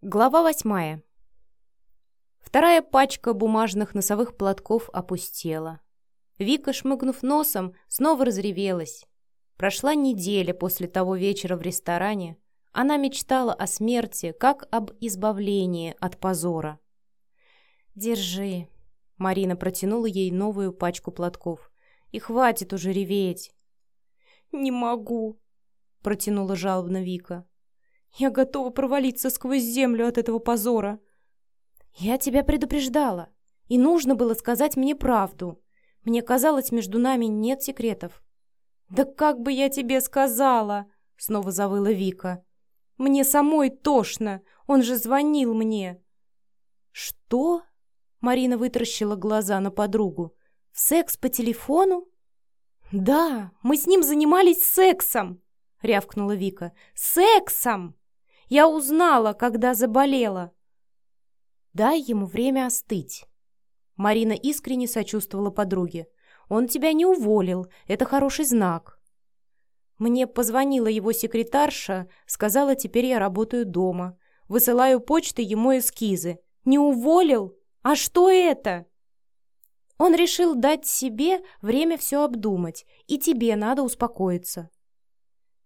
Глава восьмая. Вторая пачка бумажных носовых платков опустела. Вика, шмыгнув носом, снова разревелась. Прошла неделя после того вечера в ресторане. Она мечтала о смерти, как об избавлении от позора. «Держи», — Марина протянула ей новую пачку платков. «И хватит уже реветь». «Не могу», — протянула жалобно Вика. Я готова провалиться сквозь землю от этого позора. Я тебя предупреждала. И нужно было сказать мне правду. Мне казалось, между нами нет секретов. «Да как бы я тебе сказала?» Снова завыла Вика. «Мне самой тошно. Он же звонил мне». «Что?» Марина вытаращила глаза на подругу. «Секс по телефону?» «Да, мы с ним занимались сексом!» — рявкнула Вика. «Сексом!» Я узнала, когда заболела. Дай ему время остыть. Марина искренне сочувствовала подруге. Он тебя не уволил, это хороший знак. Мне позвонила его секретарша, сказала, теперь я работаю дома. Высылаю почтой ему эскизы. Не уволил? А что это? Он решил дать себе время все обдумать, и тебе надо успокоиться.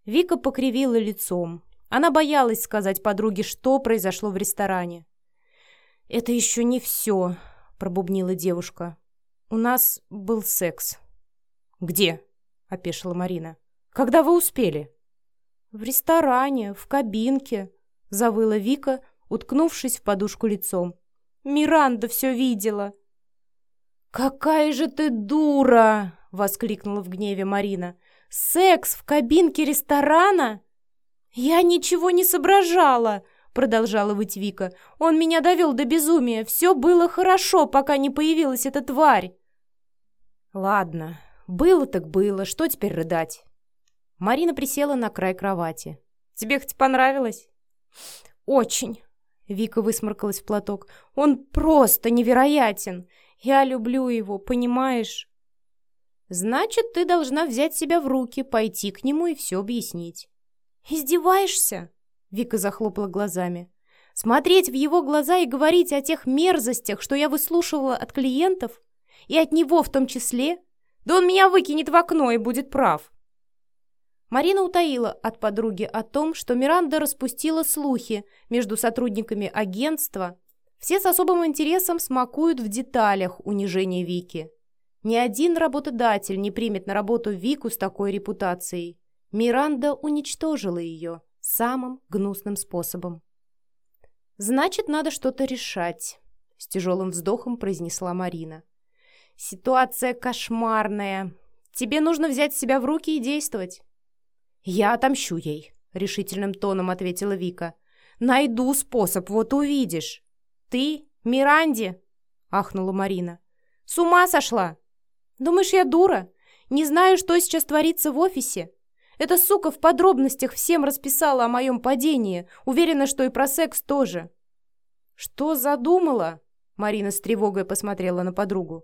Вика покривила лицом. Она боялась сказать подруге, что произошло в ресторане. «Это еще не все», — пробубнила девушка. «У нас был секс». «Где?» — опешила Марина. «Когда вы успели?» «В ресторане, в кабинке», — завыла Вика, уткнувшись в подушку лицом. «Миранда все видела». «Какая же ты дура!» — воскликнула в гневе Марина. «Секс в кабинке ресторана?» «Я ничего не соображала!» — продолжала выть Вика. «Он меня довел до безумия. Все было хорошо, пока не появилась эта тварь!» «Ладно, было так было. Что теперь рыдать?» Марина присела на край кровати. «Тебе хоть понравилось?» «Очень!» — Вика высморкалась в платок. «Он просто невероятен! Я люблю его, понимаешь?» «Значит, ты должна взять себя в руки, пойти к нему и все объяснить». «Издеваешься?» Вика захлопала глазами. «Смотреть в его глаза и говорить о тех мерзостях, что я выслушивала от клиентов, и от него в том числе? Да он меня выкинет в окно и будет прав!» Марина утаила от подруги о том, что Миранда распустила слухи между сотрудниками агентства. Все с особым интересом смакуют в деталях унижения Вики. Ни один работодатель не примет на работу Вику с такой репутацией. Миранда уничтожила ее самым гнусным способом. «Значит, надо что-то решать», — с тяжелым вздохом произнесла Марина. «Ситуация кошмарная. Тебе нужно взять себя в руки и действовать». «Я отомщу ей», — решительным тоном ответила Вика. «Найду способ, вот увидишь». «Ты? Миранде?» — ахнула Марина. «С ума сошла? Думаешь, я дура? Не знаю, что сейчас творится в офисе?» Эта сука в подробностях всем расписала о моем падении. Уверена, что и про секс тоже. «Что задумала?» Марина с тревогой посмотрела на подругу.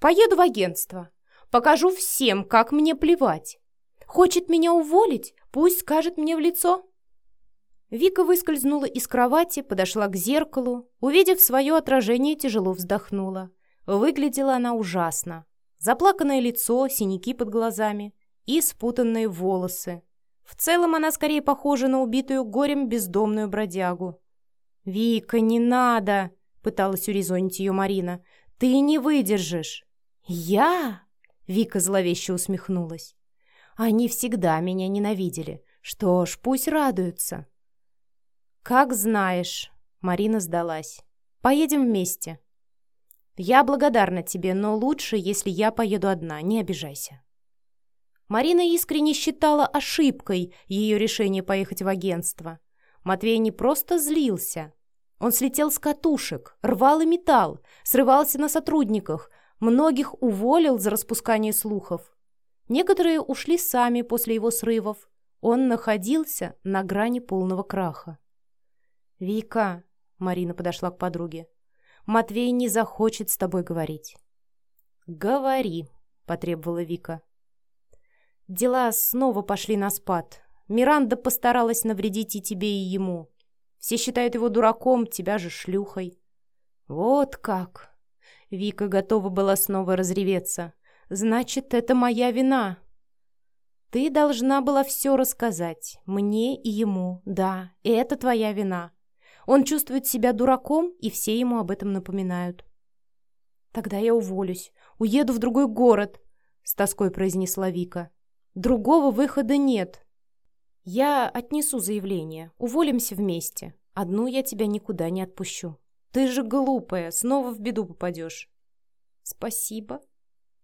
«Поеду в агентство. Покажу всем, как мне плевать. Хочет меня уволить? Пусть скажет мне в лицо». Вика выскользнула из кровати, подошла к зеркалу. Увидев свое отражение, тяжело вздохнула. Выглядела она ужасно. Заплаканное лицо, синяки под глазами и спутанные волосы. В целом она скорее похожа на убитую горем бездомную бродягу. «Вика, не надо!» — пыталась урезонить ее Марина. «Ты не выдержишь!» «Я?» — Вика зловеще усмехнулась. «Они всегда меня ненавидели. Что ж, пусть радуются». «Как знаешь», — Марина сдалась. «Поедем вместе». «Я благодарна тебе, но лучше, если я поеду одна, не обижайся». Марина искренне считала ошибкой ее решение поехать в агентство. Матвей не просто злился. Он слетел с катушек, рвал и металл, срывался на сотрудниках, многих уволил за распускание слухов. Некоторые ушли сами после его срывов. Он находился на грани полного краха. «Вика», — Марина подошла к подруге, — «Матвей не захочет с тобой говорить». «Говори», — потребовала Вика. Дела снова пошли на спад. Миранда постаралась навредить и тебе, и ему. Все считают его дураком, тебя же шлюхой». «Вот как!» Вика готова была снова разреветься. «Значит, это моя вина!» «Ты должна была все рассказать. Мне и ему. Да, и это твоя вина. Он чувствует себя дураком, и все ему об этом напоминают». «Тогда я уволюсь. Уеду в другой город», — с тоской произнесла Вика. «Другого выхода нет. Я отнесу заявление. Уволимся вместе. Одну я тебя никуда не отпущу. Ты же глупая, снова в беду попадешь». «Спасибо».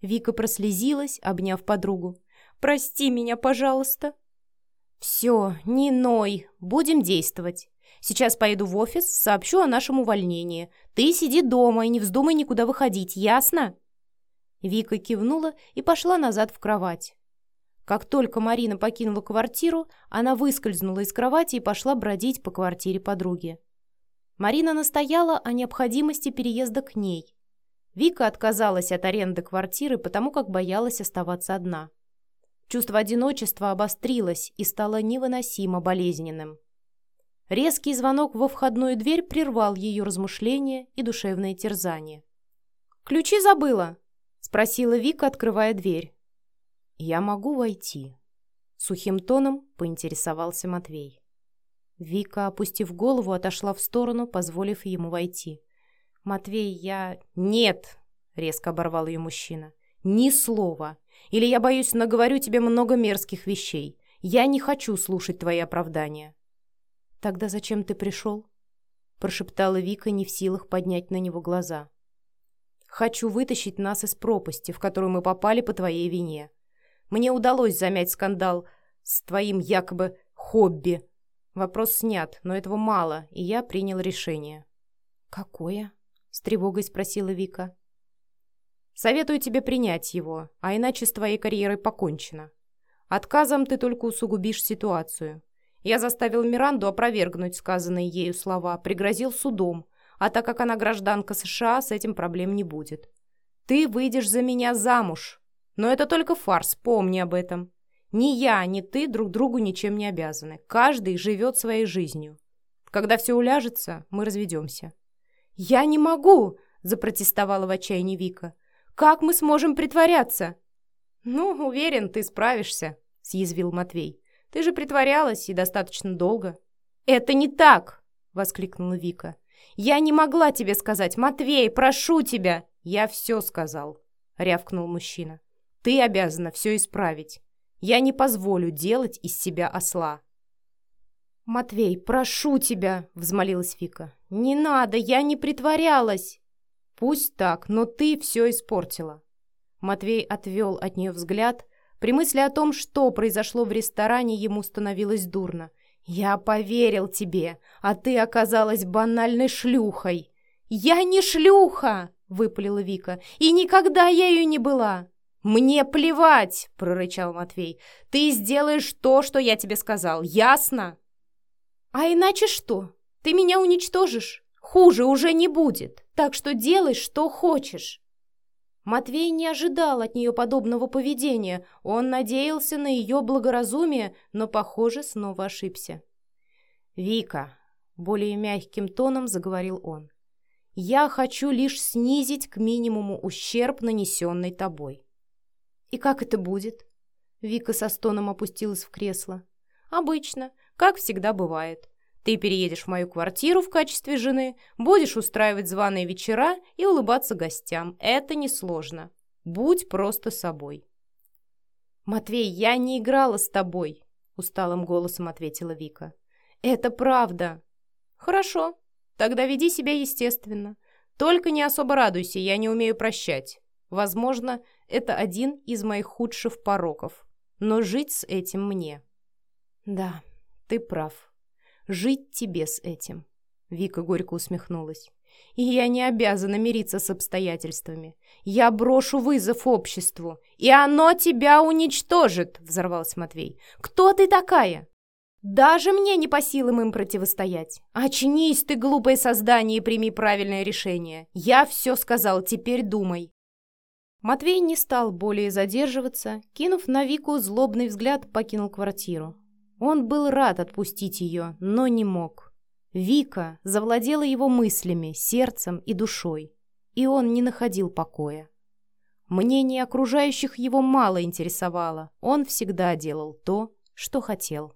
Вика прослезилась, обняв подругу. «Прости меня, пожалуйста». «Все, не ной, будем действовать. Сейчас поеду в офис, сообщу о нашем увольнении. Ты сиди дома и не вздумай никуда выходить, ясно?» Вика кивнула и пошла назад в кровать. Как только Марина покинула квартиру, она выскользнула из кровати и пошла бродить по квартире подруги. Марина настояла о необходимости переезда к ней. Вика отказалась от аренды квартиры, потому как боялась оставаться одна. Чувство одиночества обострилось и стало невыносимо болезненным. Резкий звонок во входную дверь прервал ее размышления и душевное терзание. «Ключи забыла?» — спросила Вика, открывая дверь. «Я могу войти?» — сухим тоном поинтересовался Матвей. Вика, опустив голову, отошла в сторону, позволив ему войти. «Матвей, я...» «Нет!» — резко оборвал ее мужчина. «Ни слова! Или я, боюсь, наговорю тебе много мерзких вещей. Я не хочу слушать твои оправдания». «Тогда зачем ты пришел?» — прошептала Вика, не в силах поднять на него глаза. «Хочу вытащить нас из пропасти, в которую мы попали по твоей вине. Мне удалось замять скандал с твоим якобы хобби. Вопрос снят, но этого мало, и я принял решение». «Какое?» — с тревогой спросила Вика. «Советую тебе принять его, а иначе с твоей карьерой покончено. Отказом ты только усугубишь ситуацию. Я заставил Миранду опровергнуть сказанные ею слова, пригрозил судом, а так как она гражданка США, с этим проблем не будет. Ты выйдешь за меня замуж. Но это только фарс, помни об этом. Ни я, ни ты друг другу ничем не обязаны. Каждый живет своей жизнью. Когда все уляжется, мы разведемся. «Я не могу!» – запротестовала в отчаянии Вика. «Как мы сможем притворяться?» «Ну, уверен, ты справишься», – съязвил Матвей. Ты же притворялась и достаточно долго». «Это не так!» — воскликнула Вика. «Я не могла тебе сказать, Матвей, прошу тебя!» «Я все сказал», — рявкнул мужчина. «Ты обязана все исправить. Я не позволю делать из себя осла». «Матвей, прошу тебя!» — взмолилась Вика. «Не надо, я не притворялась!» «Пусть так, но ты все испортила». Матвей отвел от нее взгляд, при мысли о том, что произошло в ресторане, ему становилось дурно. «Я поверил тебе, а ты оказалась банальной шлюхой!» «Я не шлюха!» — выпалила Вика. «И никогда я ее не была!» «Мне плевать!» — прорычал Матвей. «Ты сделаешь то, что я тебе сказал, ясно?» «А иначе что? Ты меня уничтожишь? Хуже уже не будет, так что делай, что хочешь!» Матвей не ожидал от нее подобного поведения. Он надеялся на ее благоразумие, но, похоже, снова ошибся. «Вика», — более мягким тоном заговорил он, — «я хочу лишь снизить к минимуму ущерб, нанесенный тобой». «И как это будет?» Вика со стоном опустилась в кресло. «Обычно, как всегда бывает. Ты переедешь в мою квартиру в качестве жены, будешь устраивать званые вечера и улыбаться гостям. Это несложно. Будь просто собой. «Матвей, я не играла с тобой», — усталым голосом ответила Вика. «Это правда». «Хорошо, тогда веди себя естественно. Только не особо радуйся, я не умею прощать. Возможно, это один из моих худших пороков. Но жить с этим мне». «Да, ты прав», Жить тебе с этим. Вика горько усмехнулась. И я не обязана мириться с обстоятельствами. Я брошу вызов обществу, и оно тебя уничтожит, взорвался Матвей. Кто ты такая? Даже мне не по силам им противостоять. Очнись ты, глупое создание, и прими правильное решение. Я все сказал, теперь думай. Матвей не стал более задерживаться, кинув на Вику злобный взгляд, покинул квартиру. Он был рад отпустить ее, но не мог. Вика завладела его мыслями, сердцем и душой, и он не находил покоя. Мнение окружающих его мало интересовало, он всегда делал то, что хотел.